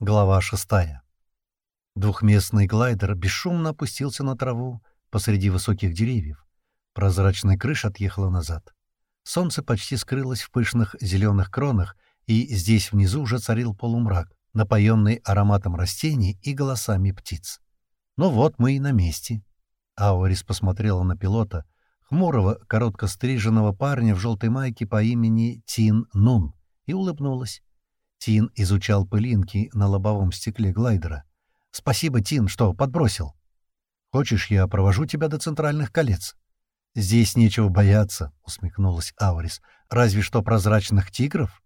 Глава шестая. Двухместный глайдер бесшумно опустился на траву посреди высоких деревьев. Прозрачная крыша отъехала назад. Солнце почти скрылось в пышных зеленых кронах, и здесь внизу уже царил полумрак, напоенный ароматом растений и голосами птиц. «Ну вот мы и на месте». Аурис посмотрела на пилота, хмурого, коротко стриженного парня в желтой майке по имени Тин Нун, и улыбнулась. Тин изучал пылинки на лобовом стекле глайдера. «Спасибо, Тин, что подбросил. Хочешь, я провожу тебя до центральных колец?» «Здесь нечего бояться», — усмехнулась Аурис. «Разве что прозрачных тигров?»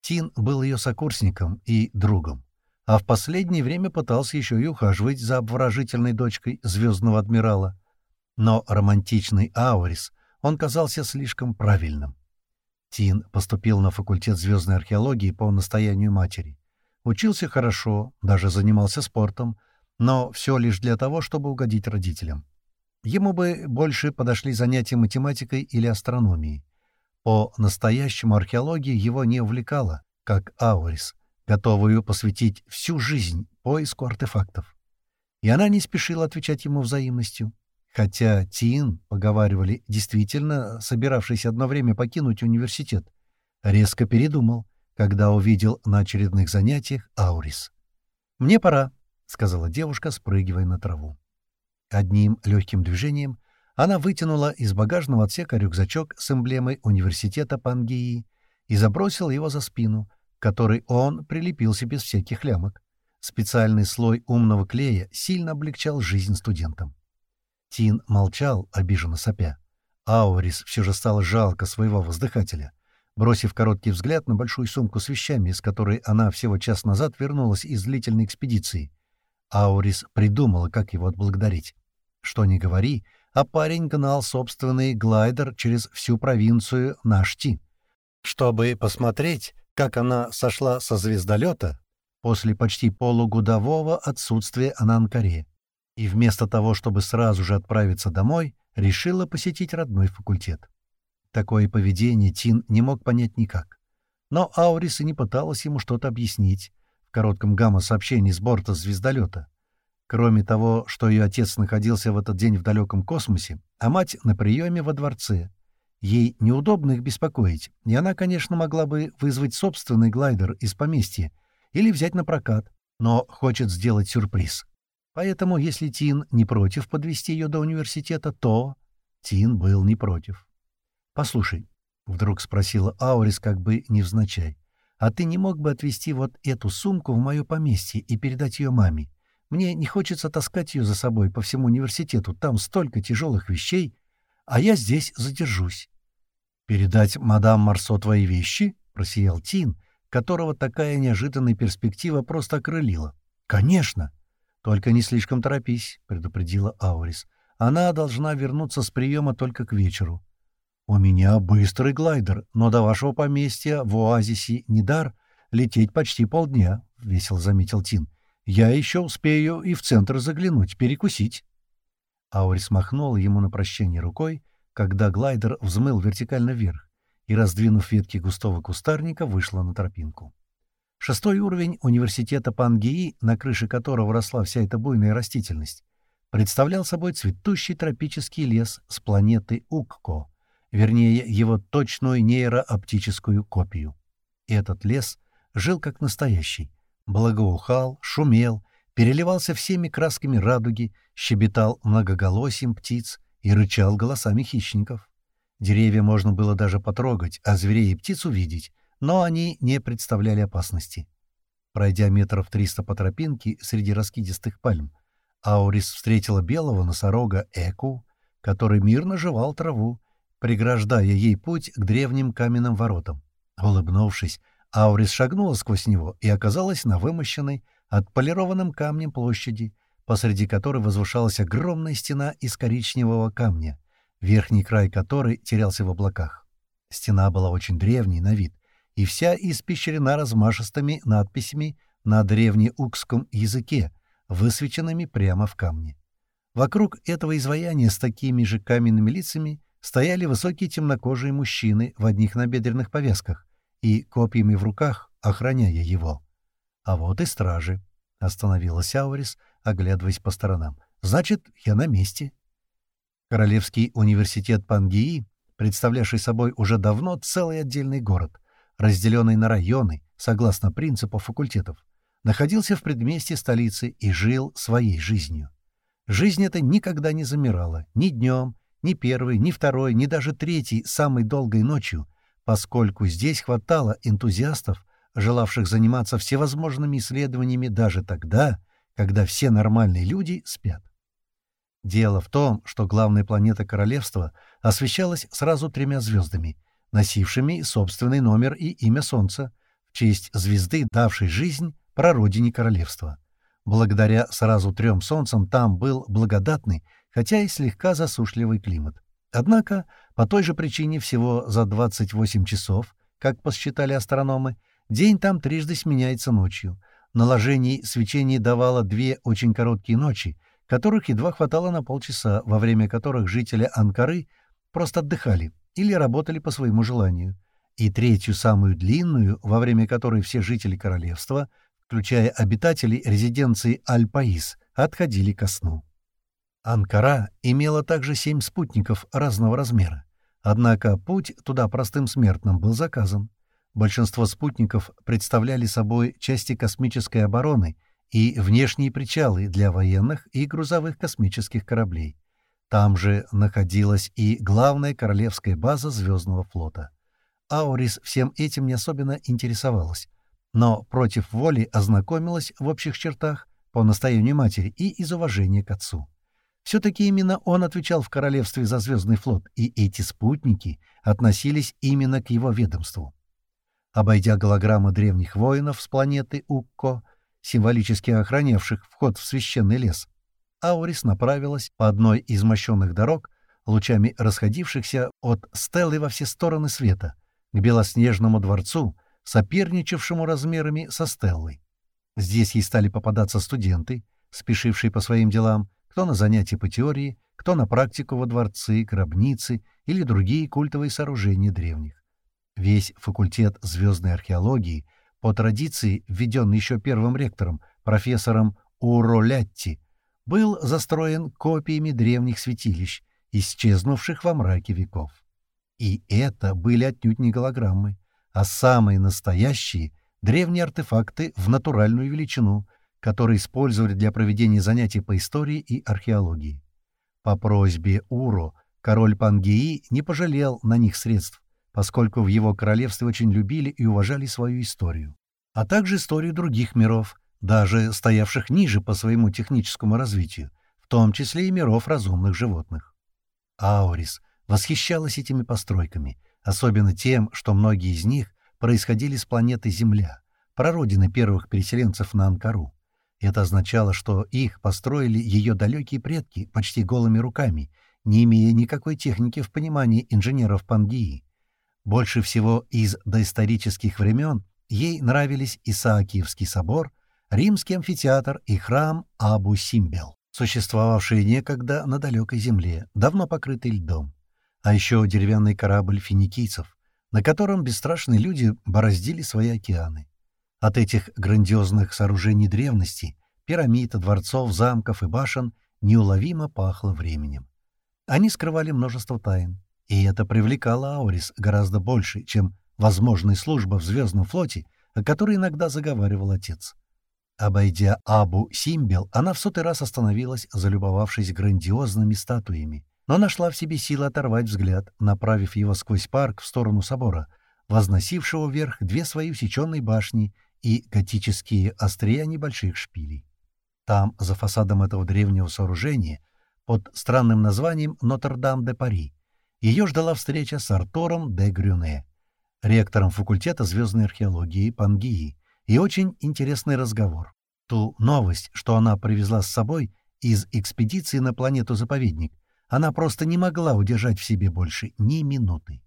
Тин был ее сокурсником и другом, а в последнее время пытался еще и ухаживать за обворожительной дочкой звездного адмирала. Но романтичный Аурис он казался слишком правильным. Тин поступил на факультет звездной археологии по настоянию матери. Учился хорошо, даже занимался спортом, но все лишь для того, чтобы угодить родителям. Ему бы больше подошли занятия математикой или астрономией. По-настоящему археология его не увлекала, как Аурис, готовую посвятить всю жизнь поиску артефактов. И она не спешила отвечать ему взаимностью. Хотя Тин, поговаривали, действительно собиравшийся одно время покинуть университет, резко передумал, когда увидел на очередных занятиях Аурис. «Мне пора», — сказала девушка, спрыгивая на траву. Одним легким движением она вытянула из багажного отсека рюкзачок с эмблемой университета Пангеи и забросила его за спину, к которой он прилепился без всяких лямок. Специальный слой умного клея сильно облегчал жизнь студентам. Тин молчал, обиженно сопя. Аурис все же стало жалко своего воздыхателя. Бросив короткий взгляд на большую сумку с вещами, с которой она всего час назад вернулась из длительной экспедиции, Аурис придумала, как его отблагодарить. Что ни говори, а парень гнал собственный глайдер через всю провинцию Нашти, чтобы посмотреть, как она сошла со звездолета после почти полугодового отсутствия на Анкаре и вместо того, чтобы сразу же отправиться домой, решила посетить родной факультет. Такое поведение Тин не мог понять никак. Но Аурис и не пыталась ему что-то объяснить в коротком гамма-сообщении с борта звездолета. Кроме того, что ее отец находился в этот день в далеком космосе, а мать на приеме во дворце. Ей неудобно их беспокоить, и она, конечно, могла бы вызвать собственный глайдер из поместья или взять на прокат, но хочет сделать сюрприз. Поэтому, если Тин не против подвести ее до университета, то... Тин был не против. «Послушай», — вдруг спросила Аурис как бы невзначай, «а ты не мог бы отвезти вот эту сумку в мое поместье и передать ее маме? Мне не хочется таскать ее за собой по всему университету, там столько тяжелых вещей, а я здесь задержусь». «Передать мадам Марсо твои вещи?» — просиял Тин, которого такая неожиданная перспектива просто окрылила. «Конечно!» «Только не слишком торопись», — предупредила Аурис. «Она должна вернуться с приема только к вечеру». «У меня быстрый глайдер, но до вашего поместья в оазисе Недар лететь почти полдня», — весело заметил Тин. «Я еще успею и в центр заглянуть, перекусить». Аурис махнула ему на прощание рукой, когда глайдер взмыл вертикально вверх и, раздвинув ветки густого кустарника, вышла на тропинку. Шестой уровень университета Пангеи, на крыше которого росла вся эта буйная растительность, представлял собой цветущий тропический лес с планеты Укко, вернее, его точную нейрооптическую копию. И этот лес жил как настоящий, благоухал, шумел, переливался всеми красками радуги, щебетал многоголосием птиц и рычал голосами хищников. Деревья можно было даже потрогать, а зверей и птиц увидеть, но они не представляли опасности. Пройдя метров триста по тропинке среди раскидистых пальм, Аурис встретила белого носорога Эку, который мирно жевал траву, преграждая ей путь к древним каменным воротам. Улыбнувшись, Аурис шагнула сквозь него и оказалась на вымощенной, отполированном камнем площади, посреди которой возвышалась огромная стена из коричневого камня, верхний край которой терялся в облаках. Стена была очень древней на вид, и вся испещрена размашистыми надписями на древнеукском языке, высвеченными прямо в камне. Вокруг этого изваяния с такими же каменными лицами стояли высокие темнокожие мужчины в одних набедренных повязках и копьями в руках, охраняя его. А вот и стражи. Остановилась Аурис, оглядываясь по сторонам. Значит, я на месте. Королевский университет Пангии, представлявший собой уже давно целый отдельный город, разделенный на районы, согласно принципу факультетов, находился в предместье столицы и жил своей жизнью. Жизнь эта никогда не замирала, ни днем, ни первой, ни второй, ни даже третьей, самой долгой ночью, поскольку здесь хватало энтузиастов, желавших заниматься всевозможными исследованиями даже тогда, когда все нормальные люди спят. Дело в том, что главная планета Королевства освещалась сразу тремя звездами, носившими собственный номер и имя Солнца, в честь звезды, давшей жизнь прародине Королевства. Благодаря сразу трем Солнцам там был благодатный, хотя и слегка засушливый климат. Однако, по той же причине всего за 28 часов, как посчитали астрономы, день там трижды сменяется ночью. Наложений свечений давало две очень короткие ночи, которых едва хватало на полчаса, во время которых жители Анкары просто отдыхали или работали по своему желанию, и третью, самую длинную, во время которой все жители королевства, включая обитателей резиденции Аль-Паис, отходили ко сну. Анкара имела также семь спутников разного размера, однако путь туда простым смертным был заказан. Большинство спутников представляли собой части космической обороны и внешние причалы для военных и грузовых космических кораблей. Там же находилась и главная королевская база Звездного флота. Аурис всем этим не особенно интересовалась, но против воли ознакомилась в общих чертах по настоянию матери и из уважения к отцу. Все-таки именно он отвечал в королевстве за Звездный флот, и эти спутники относились именно к его ведомству. Обойдя голограммы древних воинов с планеты Укко, символически охранявших вход в священный лес, Аурис направилась по одной из мощенных дорог, лучами расходившихся от стелы во все стороны света, к белоснежному дворцу, соперничавшему размерами со стеллой. Здесь ей стали попадаться студенты, спешившие по своим делам, кто на занятия по теории, кто на практику во дворцы, гробницы или другие культовые сооружения древних. Весь факультет звездной археологии, по традиции введенный еще первым ректором, профессором Уролятти, был застроен копиями древних святилищ, исчезнувших во мраке веков. И это были отнюдь не голограммы, а самые настоящие древние артефакты в натуральную величину, которые использовали для проведения занятий по истории и археологии. По просьбе Уро король Пангеи не пожалел на них средств, поскольку в его королевстве очень любили и уважали свою историю, а также историю других миров, даже стоявших ниже по своему техническому развитию, в том числе и миров разумных животных. Аурис восхищалась этими постройками, особенно тем, что многие из них происходили с планеты Земля, прародины первых переселенцев на Анкару. Это означало, что их построили ее далекие предки почти голыми руками, не имея никакой техники в понимании инженеров Пангии. Больше всего из доисторических времен ей нравились Исаакиевский собор — римский амфитеатр и храм Абу-Симбел, существовавшие некогда на далекой земле, давно покрытый льдом. А еще деревянный корабль финикийцев, на котором бесстрашные люди бороздили свои океаны. От этих грандиозных сооружений древности, пирамид, дворцов, замков и башен неуловимо пахло временем. Они скрывали множество тайн, и это привлекало Аурис гораздо больше, чем возможная служба в Звездном флоте, о которой иногда заговаривал отец. Обойдя Абу-Симбел, она в сотый раз остановилась, залюбовавшись грандиозными статуями, но нашла в себе силы оторвать взгляд, направив его сквозь парк в сторону собора, возносившего вверх две свои усеченные башни и готические острия небольших шпилей. Там, за фасадом этого древнего сооружения, под странным названием Нотр-Дам-де-Пари, ее ждала встреча с Артуром де Грюне, ректором факультета звездной археологии Пангии, и очень интересный разговор. Ту новость, что она привезла с собой из экспедиции на планету-заповедник, она просто не могла удержать в себе больше ни минуты.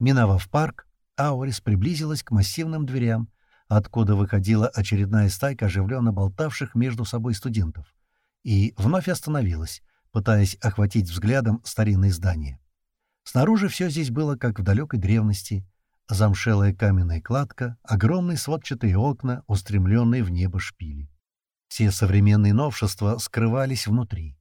Миновав парк, Аурис приблизилась к массивным дверям, откуда выходила очередная стайка оживленно болтавших между собой студентов, и вновь остановилась, пытаясь охватить взглядом старинные здания. Снаружи все здесь было как в далекой древности, Замшелая каменная кладка, огромные сводчатые окна, устремленные в небо шпили. Все современные новшества скрывались внутри.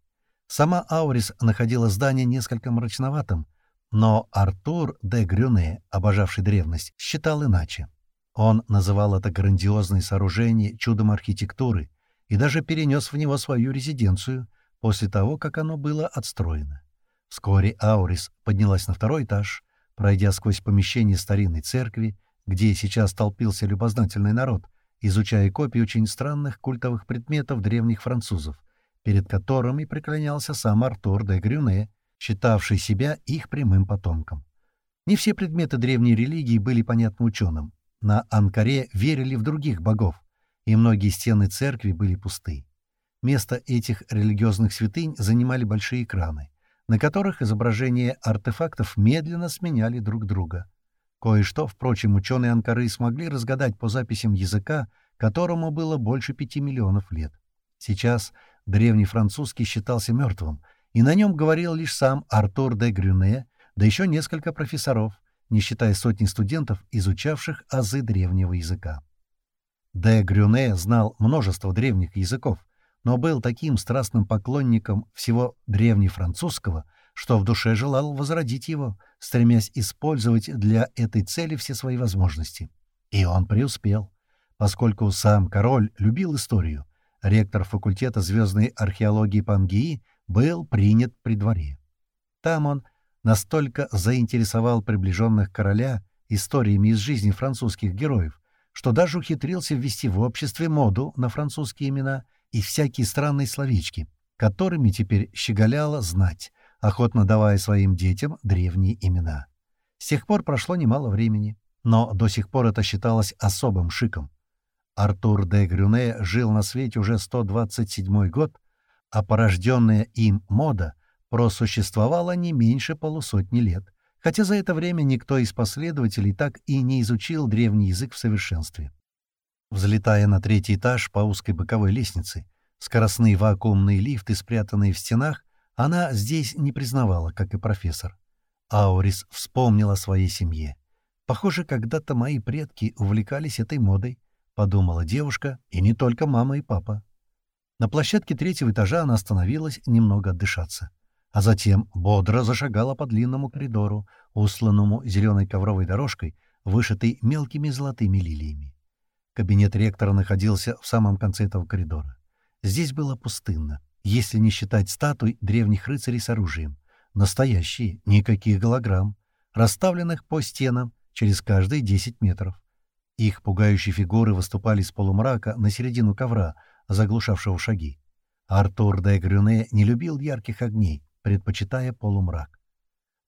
Сама Аурис находила здание несколько мрачноватым, но Артур де Грюне, обожавший древность, считал иначе. Он называл это грандиозное сооружение чудом архитектуры и даже перенес в него свою резиденцию после того, как оно было отстроено. Вскоре Аурис поднялась на второй этаж, пройдя сквозь помещение старинной церкви, где сейчас толпился любознательный народ, изучая копии очень странных культовых предметов древних французов, перед которыми преклонялся сам Артур де Грюне, считавший себя их прямым потомком. Не все предметы древней религии были понятны ученым. На Анкаре верили в других богов, и многие стены церкви были пусты. Место этих религиозных святынь занимали большие экраны, на которых изображения артефактов медленно сменяли друг друга. Кое-что, впрочем, ученые Анкары смогли разгадать по записям языка, которому было больше пяти миллионов лет. Сейчас древний французский считался мертвым, и на нем говорил лишь сам Артур де Грюне, да еще несколько профессоров, не считая сотни студентов, изучавших азы древнего языка. Де Грюне знал множество древних языков, но был таким страстным поклонником всего древнефранцузского, что в душе желал возродить его, стремясь использовать для этой цели все свои возможности. И он преуспел, поскольку сам король любил историю. Ректор факультета звездной археологии Пангии был принят при дворе. Там он настолько заинтересовал приближенных короля историями из жизни французских героев, что даже ухитрился ввести в обществе моду на французские имена и всякие странные словечки, которыми теперь щеголяла знать, охотно давая своим детям древние имена. С тех пор прошло немало времени, но до сих пор это считалось особым шиком. Артур де Грюне жил на свете уже 127 год, а порожденная им мода просуществовала не меньше полусотни лет, хотя за это время никто из последователей так и не изучил древний язык в совершенстве. Взлетая на третий этаж по узкой боковой лестнице, скоростные вакуумные лифты, спрятанные в стенах, она здесь не признавала, как и профессор. Аурис вспомнила о своей семье. «Похоже, когда-то мои предки увлекались этой модой», — подумала девушка, и не только мама и папа. На площадке третьего этажа она остановилась немного отдышаться, а затем бодро зашагала по длинному коридору, усланному зеленой ковровой дорожкой, вышитой мелкими золотыми лилиями. Кабинет ректора находился в самом конце этого коридора. Здесь было пустынно, если не считать статуй древних рыцарей с оружием. Настоящие, никаких голограмм, расставленных по стенам через каждые 10 метров. Их пугающие фигуры выступали из полумрака на середину ковра, заглушавшего шаги. Артур де Грюне не любил ярких огней, предпочитая полумрак.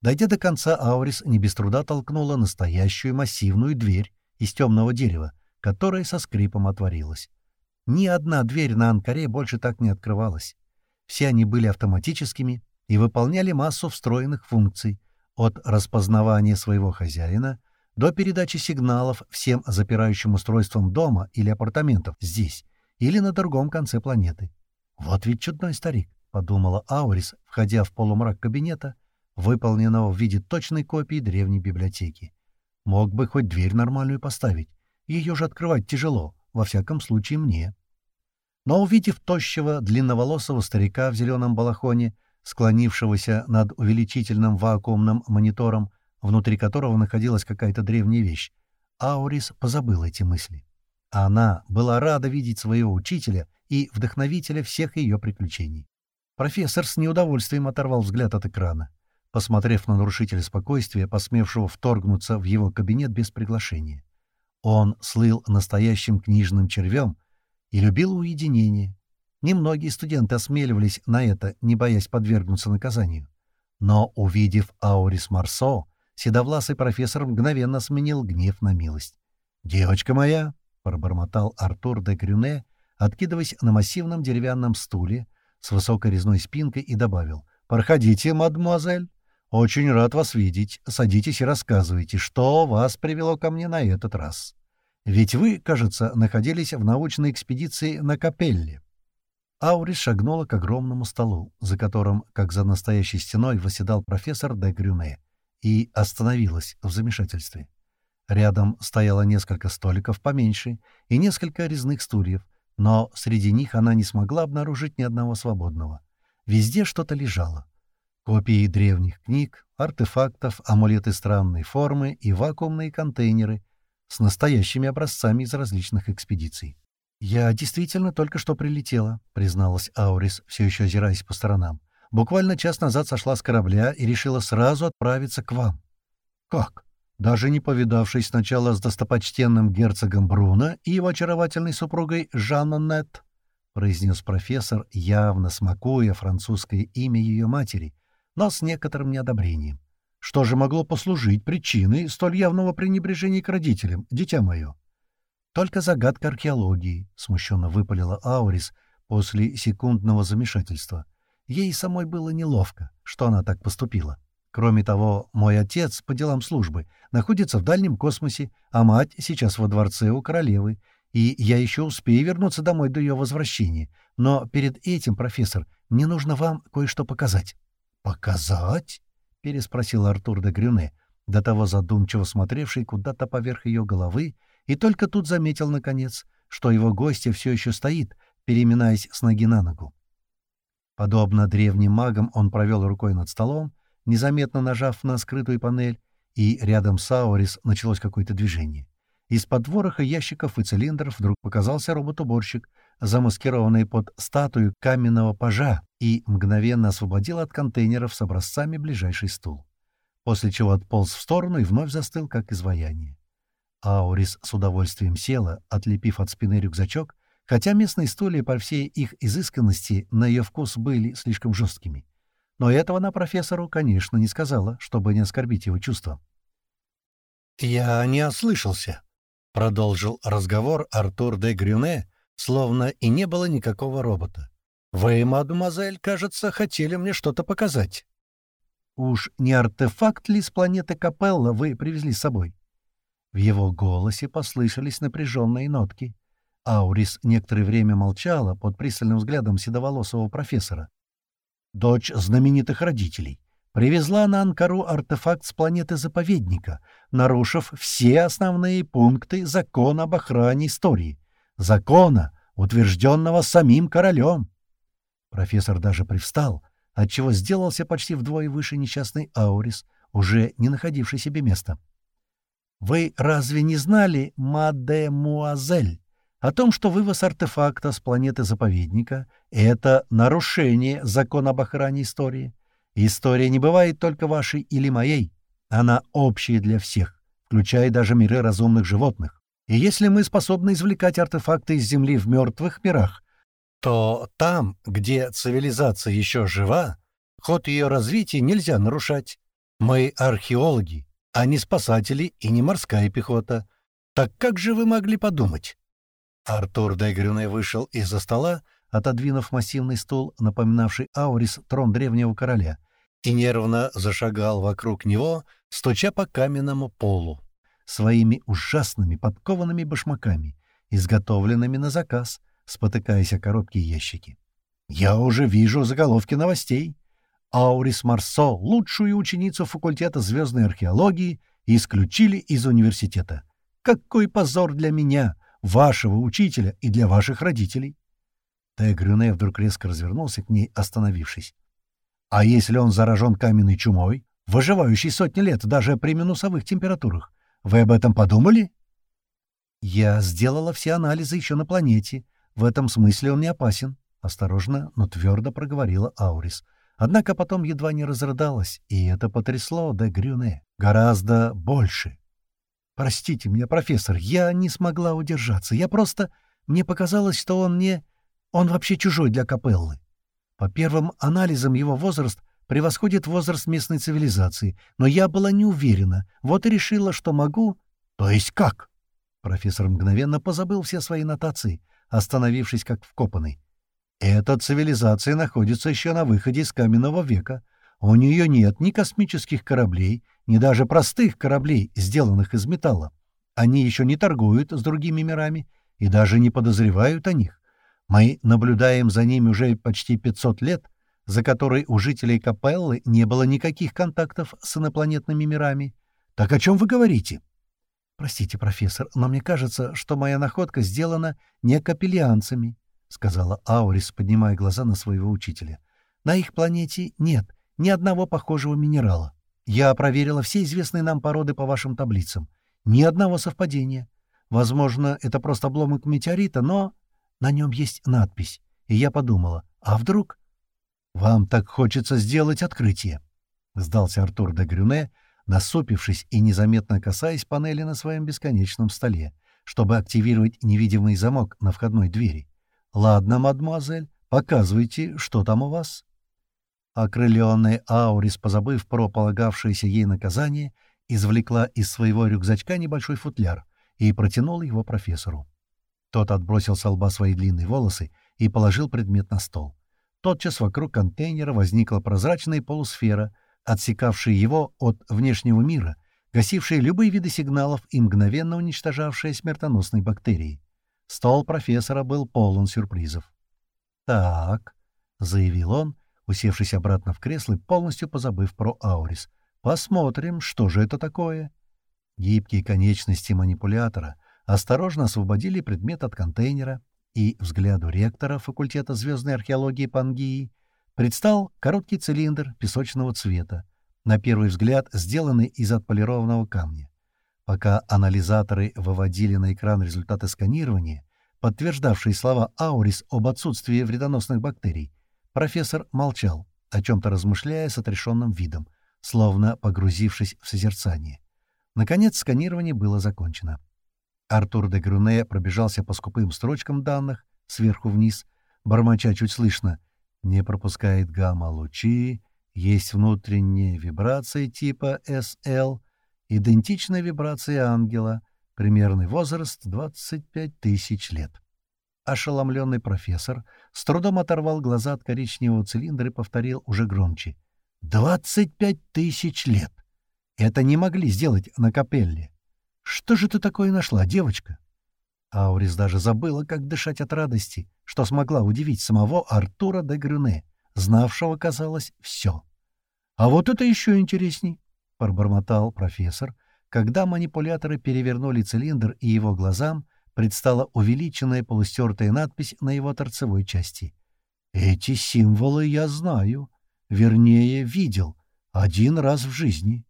Дойдя до конца, Аурис не без труда толкнула настоящую массивную дверь из темного дерева, которая со скрипом отворилась. Ни одна дверь на Анкаре больше так не открывалась. Все они были автоматическими и выполняли массу встроенных функций, от распознавания своего хозяина до передачи сигналов всем запирающим устройствам дома или апартаментов здесь или на другом конце планеты. «Вот ведь чудной старик», — подумала Аурис, входя в полумрак кабинета, выполненного в виде точной копии древней библиотеки. Мог бы хоть дверь нормальную поставить, ее же открывать тяжело, во всяком случае мне. Но увидев тощего, длинноволосого старика в зеленом балахоне, склонившегося над увеличительным вакуумным монитором, внутри которого находилась какая-то древняя вещь, Аурис позабыл эти мысли. Она была рада видеть своего учителя и вдохновителя всех ее приключений. Профессор с неудовольствием оторвал взгляд от экрана, посмотрев на нарушителя спокойствия, посмевшего вторгнуться в его кабинет без приглашения. Он слыл настоящим книжным червем и любил уединение. Немногие студенты осмеливались на это, не боясь подвергнуться наказанию. Но, увидев Аурис Марсо, седовласый профессор мгновенно сменил гнев на милость. «Девочка моя!» — пробормотал Артур де Крюне, откидываясь на массивном деревянном стуле с высокой резной спинкой и добавил. «Проходите, мадемуазель!» Очень рад вас видеть. Садитесь и рассказывайте, что вас привело ко мне на этот раз. Ведь вы, кажется, находились в научной экспедиции на Капелле». Аурис шагнула к огромному столу, за которым, как за настоящей стеной, восседал профессор де Грюне, и остановилась в замешательстве. Рядом стояло несколько столиков поменьше и несколько резных стульев, но среди них она не смогла обнаружить ни одного свободного. Везде что-то лежало. Копии древних книг, артефактов, амулеты странной формы и вакуумные контейнеры с настоящими образцами из различных экспедиций. «Я действительно только что прилетела», — призналась Аурис, все еще озираясь по сторонам. «Буквально час назад сошла с корабля и решила сразу отправиться к вам». «Как? Даже не повидавшись сначала с достопочтенным герцогом Бруно и его очаровательной супругой Жанна Нет?» — произнес профессор, явно смакуя французское имя ее матери, но с некоторым неодобрением. «Что же могло послужить причиной столь явного пренебрежения к родителям, дитя мое?» «Только загадка археологии», — смущенно выпалила Аурис после секундного замешательства. Ей самой было неловко, что она так поступила. Кроме того, мой отец по делам службы находится в дальнем космосе, а мать сейчас во дворце у королевы, и я еще успею вернуться домой до ее возвращения. Но перед этим, профессор, мне нужно вам кое-что показать». «Показать?» — переспросил Артур де Грюне, до того задумчиво смотревший куда-то поверх ее головы и только тут заметил, наконец, что его гостья все еще стоит, переминаясь с ноги на ногу. Подобно древним магам он провел рукой над столом, незаметно нажав на скрытую панель, и рядом с Аурис началось какое-то движение. Из-под вороха ящиков и цилиндров вдруг показался робот-уборщик, замаскированный под статую каменного пажа, и мгновенно освободил от контейнеров с образцами ближайший стул. После чего отполз в сторону и вновь застыл, как изваяние. Аурис с удовольствием села, отлепив от спины рюкзачок, хотя местные стулья по всей их изысканности на ее вкус были слишком жесткими. Но этого она профессору, конечно, не сказала, чтобы не оскорбить его чувства. «Я не ослышался», — продолжил разговор Артур де Грюне, словно и не было никакого робота. «Вы, мадемуазель, кажется, хотели мне что-то показать». «Уж не артефакт ли с планеты Капелла вы привезли с собой?» В его голосе послышались напряженные нотки. Аурис некоторое время молчала под пристальным взглядом седоволосого профессора. Дочь знаменитых родителей. Привезла на Анкару артефакт с планеты-заповедника, нарушив все основные пункты закона об охране истории. Закона, утвержденного самим королем. Профессор даже привстал, отчего сделался почти вдвое выше несчастный Аурис, уже не находивший себе места. Вы разве не знали, мадемуазель, о том, что вывоз артефакта с планеты-заповедника — это нарушение закона об охране истории? История не бывает только вашей или моей. Она общая для всех, включая даже миры разумных животных. И если мы способны извлекать артефакты из Земли в мертвых мирах, то там, где цивилизация еще жива, ход ее развития нельзя нарушать. Мы археологи, а не спасатели и не морская пехота. Так как же вы могли подумать?» Артур Дегрюне вышел из-за стола, отодвинув массивный стул, напоминавший Аурис трон древнего короля, и нервно зашагал вокруг него, стуча по каменному полу, своими ужасными подкованными башмаками, изготовленными на заказ, спотыкаясь о коробки и ящики. «Я уже вижу заголовки новостей. Аурис Марсо, лучшую ученицу факультета звездной археологии, исключили из университета. Какой позор для меня, вашего учителя и для ваших родителей!» Тегрюне вдруг резко развернулся к ней, остановившись. «А если он заражен каменной чумой, выживающей сотни лет даже при минусовых температурах, вы об этом подумали?» «Я сделала все анализы еще на планете. В этом смысле он не опасен», — осторожно, но твердо проговорила Аурис. — Однако потом едва не разрыдалась, и это потрясло де Грюне гораздо больше. «Простите меня, профессор, я не смогла удержаться. Я просто... Мне показалось, что он не... Он вообще чужой для капеллы. По первым анализам его возраст превосходит возраст местной цивилизации, но я была не уверена, вот и решила, что могу... То есть как? Профессор мгновенно позабыл все свои нотации, остановившись как вкопанный. Эта цивилизация находится еще на выходе из каменного века. У нее нет ни космических кораблей, ни даже простых кораблей, сделанных из металла. Они еще не торгуют с другими мирами и даже не подозревают о них. Мы наблюдаем за ними уже почти 500 лет, за которые у жителей Капеллы не было никаких контактов с инопланетными мирами. Так о чем вы говорите? «Простите, профессор, но мне кажется, что моя находка сделана не капеллианцами», — сказала Аурис, поднимая глаза на своего учителя. «На их планете нет ни одного похожего минерала. Я проверила все известные нам породы по вашим таблицам. Ни одного совпадения. Возможно, это просто обломок метеорита, но на нем есть надпись. И я подумала, а вдруг... «Вам так хочется сделать открытие», — сдался Артур де Грюне, насупившись и незаметно касаясь панели на своем бесконечном столе, чтобы активировать невидимый замок на входной двери. «Ладно, мадемуазель, показывайте, что там у вас». Окрыленная Аурис, позабыв про полагавшееся ей наказание, извлекла из своего рюкзачка небольшой футляр и протянула его профессору. Тот отбросил с лба свои длинные волосы и положил предмет на стол. Тотчас вокруг контейнера возникла прозрачная полусфера, отсекавшая его от внешнего мира, гасившая любые виды сигналов и мгновенно уничтожавшая смертоносные бактерии. Стол профессора был полон сюрпризов. «Так», — заявил он, усевшись обратно в кресло и полностью позабыв про Аурис, — «посмотрим, что же это такое». Гибкие конечности манипулятора осторожно освободили предмет от контейнера, и взгляду ректора факультета звездной археологии Пангии предстал короткий цилиндр песочного цвета, на первый взгляд сделанный из отполированного камня. Пока анализаторы выводили на экран результаты сканирования, подтверждавшие слова Аурис об отсутствии вредоносных бактерий, профессор молчал, о чем-то размышляя с отрешенным видом, словно погрузившись в созерцание. Наконец сканирование было закончено. Артур де Грюне пробежался по скупым строчкам данных, сверху вниз, бормоча чуть слышно. Не пропускает гамма-лучи, есть внутренние вибрации типа SL, идентичная вибрации ангела, примерный возраст 25 тысяч лет. Ошеломленный профессор с трудом оторвал глаза от коричневого цилиндра и повторил уже громче. «Двадцать пять тысяч лет! Это не могли сделать на капелле. Что же ты такое нашла, девочка?» Аурис даже забыла, как дышать от радости, что смогла удивить самого Артура де Грюне, знавшего, казалось, все. «А вот это еще интересней!» — пробормотал профессор, когда манипуляторы перевернули цилиндр, и его глазам предстала увеличенная полустертая надпись на его торцевой части. «Эти символы я знаю, вернее, видел, один раз в жизни».